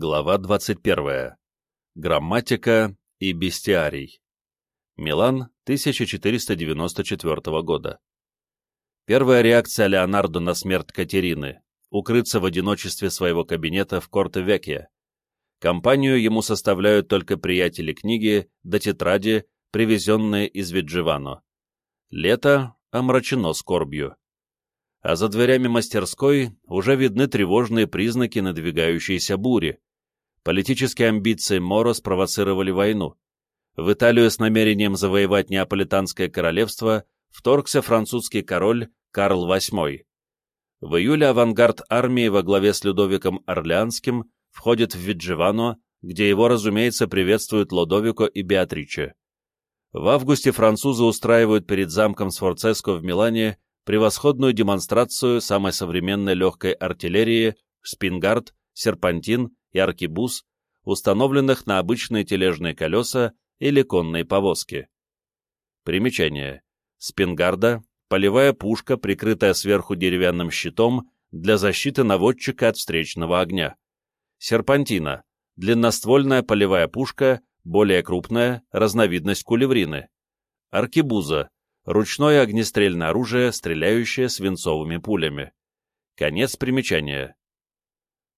Глава 21. Грамматика и бестиарий. Милан, 1494 года. Первая реакция Леонардо на смерть Катерины — укрыться в одиночестве своего кабинета в Корте-Векье. Компанию ему составляют только приятели книги да тетради, привезенные из Видживано. Лето омрачено скорбью. А за дверями мастерской уже видны тревожные признаки надвигающейся бури. Политические амбиции Моро спровоцировали войну. В Италию с намерением завоевать Неаполитанское королевство вторгся французский король Карл VIII. В июле авангард армии во главе с Людовиком Орлеанским входит в Видживано, где его, разумеется, приветствуют Лодовико и Беатриче. В августе французы устраивают перед замком Сфорцеско в Милане превосходную демонстрацию самой современной легкой артиллерии, спингард, серпантин и аркибуз, установленных на обычные тележные колеса или конные повозки. Примечание. Спингарда – полевая пушка, прикрытая сверху деревянным щитом для защиты наводчика от встречного огня. Серпантина – длинноствольная полевая пушка, более крупная, разновидность кулеврины. Аркибуза – ручное огнестрельное оружие, стреляющее свинцовыми пулями. Конец примечания.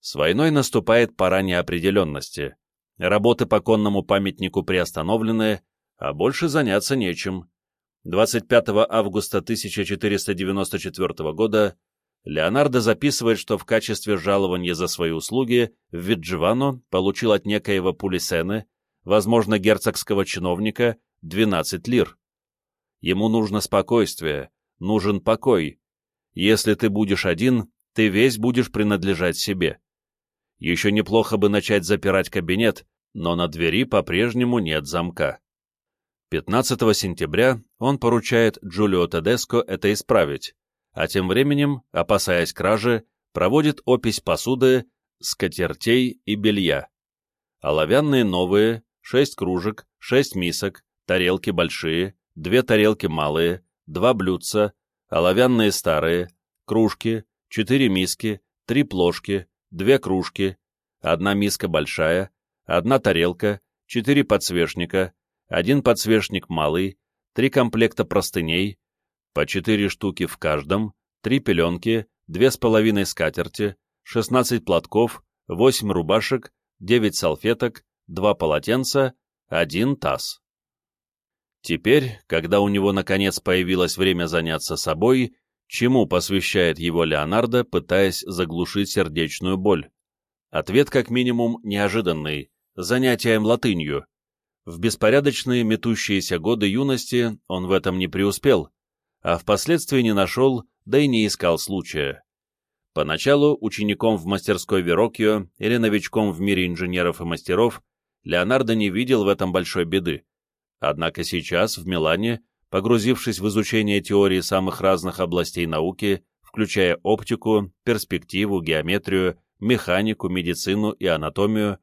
С войной наступает пора неопределенности. Работы по конному памятнику приостановлены, а больше заняться нечем. 25 августа 1494 года Леонардо записывает, что в качестве жалования за свои услуги Видживано получил от некоего Пулисены, возможно, герцогского чиновника, 12 лир. Ему нужно спокойствие, нужен покой. Если ты будешь один, ты весь будешь принадлежать себе. Еще неплохо бы начать запирать кабинет, но на двери по-прежнему нет замка. 15 сентября он поручает Джулио Тедеско это исправить, а тем временем, опасаясь кражи, проводит опись посуды, скатертей и белья. Оловянные новые, 6 кружек, 6 мисок, тарелки большие, две тарелки малые, два блюдца, оловянные старые, кружки, 4 миски, 3 плошки, две кружки, одна миска большая, одна тарелка, четыре подсвечника, один подсвечник малый, три комплекта простыней, по четыре штуки в каждом, три пеленки, две с половиной скатерти, шестнадцать платков, восемь рубашек, девять салфеток, два полотенца, один таз. Теперь, когда у него наконец появилось время заняться собой, Чему посвящает его Леонардо, пытаясь заглушить сердечную боль? Ответ как минимум неожиданный – занятием латынью. В беспорядочные метущиеся годы юности он в этом не преуспел, а впоследствии не нашел, да и не искал случая. Поначалу учеником в мастерской Верокио или новичком в мире инженеров и мастеров Леонардо не видел в этом большой беды. Однако сейчас, в Милане, погрузившись в изучение теории самых разных областей науки, включая оптику, перспективу, геометрию, механику, медицину и анатомию,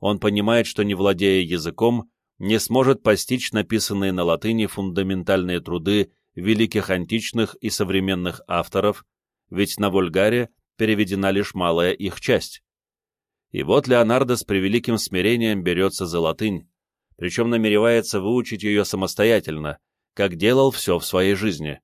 он понимает, что не владея языком, не сможет постичь написанные на латыни фундаментальные труды великих античных и современных авторов, ведь на вульгаре переведена лишь малая их часть. И вот Леонардо с превеликим смирением берется за латынь, причем намеревается выучить ее самостоятельно, как делал все в своей жизни.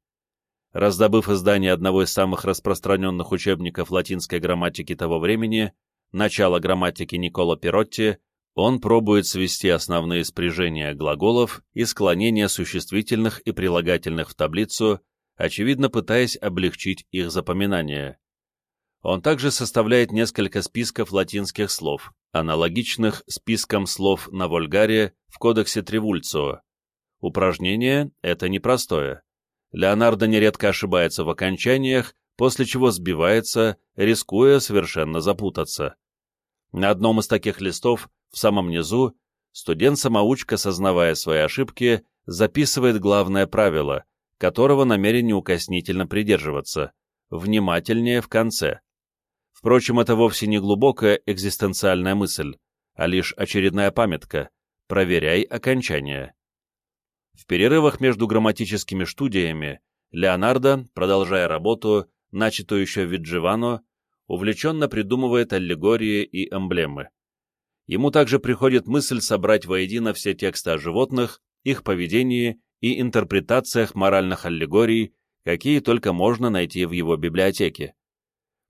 Раздобыв издание одного из самых распространенных учебников латинской грамматики того времени, начало грамматики Никола Перотти, он пробует свести основные спряжения глаголов и склонения существительных и прилагательных в таблицу, очевидно пытаясь облегчить их запоминание. Он также составляет несколько списков латинских слов, аналогичных спискам слов на вольгаре в кодексе Тревульцио, Упражнение это непростое. Леонардо нередко ошибается в окончаниях, после чего сбивается, рискуя совершенно запутаться. На одном из таких листов, в самом низу, студент-самоучка, сознавая свои ошибки, записывает главное правило, которого намерен неукоснительно придерживаться – внимательнее в конце. Впрочем, это вовсе не глубокая экзистенциальная мысль, а лишь очередная памятка – проверяй окончание. В перерывах между грамматическими студиями Леонардо, продолжая работу, начатую еще Видживано, увлеченно придумывает аллегории и эмблемы. Ему также приходит мысль собрать воедино все тексты о животных, их поведении и интерпретациях моральных аллегорий, какие только можно найти в его библиотеке.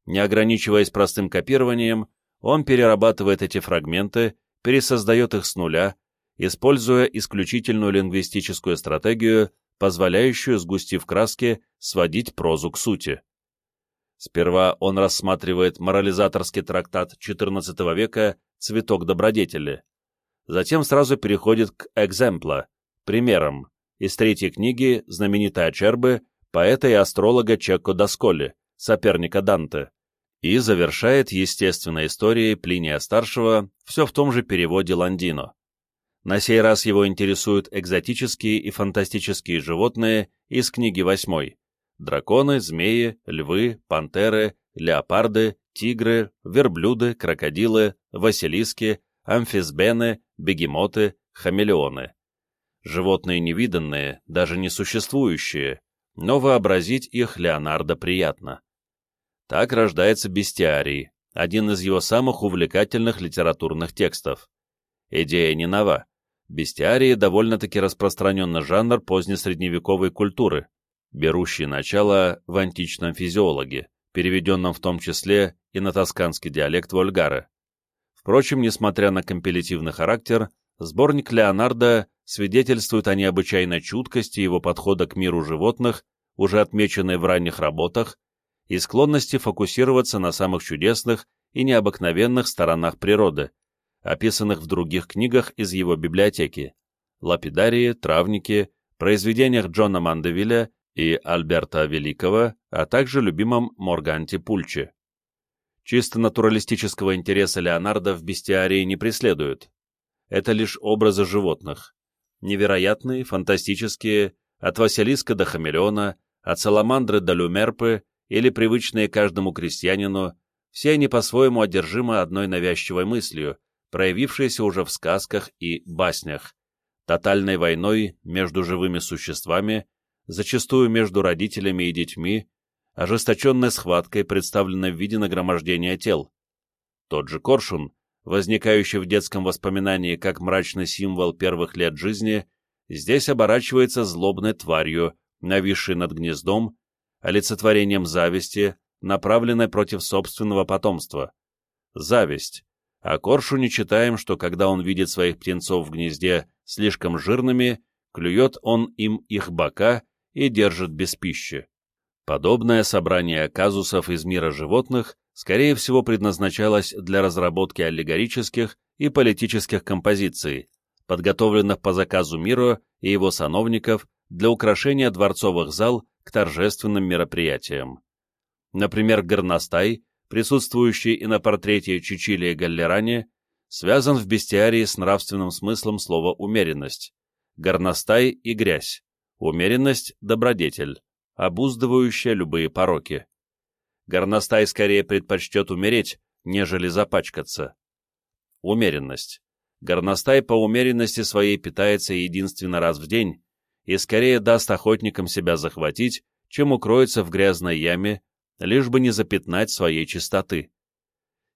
Не ограничиваясь простым копированием, он перерабатывает эти фрагменты, пересоздает их с нуля, используя исключительную лингвистическую стратегию, позволяющую, сгустив краски, сводить прозу к сути. Сперва он рассматривает морализаторский трактат XIV века «Цветок добродетели». Затем сразу переходит к «экземпла», примерам, из третьей книги знаменитой Ачербы, поэта и астролога Чекко Досколи, соперника Данте, и завершает естественной историей Плиния-старшего все в том же переводе Ландино. На сей раз его интересуют экзотические и фантастические животные из книги восьмой драконы, змеи, львы, пантеры, леопарды, тигры, верблюды, крокодилы, василиски, амфисбены, бегемоты, хамелеоны. Животные невиданные, даже не существующие, но вообразить их Леонардо приятно. Так рождается «Бестиарий», один из его самых увлекательных литературных текстов. Идея не нова. Бестиарии довольно-таки распространенный жанр позднесредневековой культуры, берущий начало в античном физиологе, переведенном в том числе и на тосканский диалект Вольгара. Впрочем, несмотря на компилятивный характер, сборник Леонардо свидетельствует о необычайной чуткости его подхода к миру животных, уже отмеченной в ранних работах, и склонности фокусироваться на самых чудесных и необыкновенных сторонах природы, описанных в других книгах из его библиотеки «Лапидарии», «Травники», произведениях Джона Мандевиля и Альберта Великого, а также любимом Морганте Пульче. Чисто натуралистического интереса Леонардо в бестиарии не преследует. Это лишь образы животных. Невероятные, фантастические, от Василиска до хамелеона, от саламандры до люмерпы или привычные каждому крестьянину, все они по-своему одержимы одной навязчивой мыслью, проявившейся уже в сказках и баснях, тотальной войной между живыми существами, зачастую между родителями и детьми, ожесточенной схваткой, представленной в виде нагромождения тел. Тот же коршун, возникающий в детском воспоминании как мрачный символ первых лет жизни, здесь оборачивается злобной тварью, нависшей над гнездом, олицетворением зависти, направленной против собственного потомства. Зависть. А коршуне читаем, что когда он видит своих птенцов в гнезде слишком жирными, клюет он им их бока и держит без пищи. Подобное собрание казусов из мира животных, скорее всего, предназначалось для разработки аллегорических и политических композиций, подготовленных по заказу мира и его сановников для украшения дворцовых зал к торжественным мероприятиям. Например, горностай, присутствующий и на портрете Чичилия Галлерани, связан в бестиарии с нравственным смыслом слова «умеренность», горностай и грязь, Умеренность – добродетель, обуздывающая любые пороки. Горностай скорее предпочтет умереть, нежели запачкаться. Умеренность. Горностай по умеренности своей питается единственно раз в день и скорее даст охотникам себя захватить, чем укроется в грязной яме, лишь бы не запятнать своей чистоты.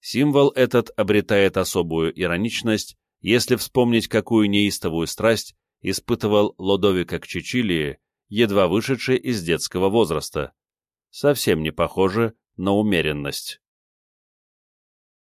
Символ этот обретает особую ироничность, если вспомнить, какую неистовую страсть испытывал Лодовика к Чичилии, едва вышедший из детского возраста. Совсем не похоже на умеренность.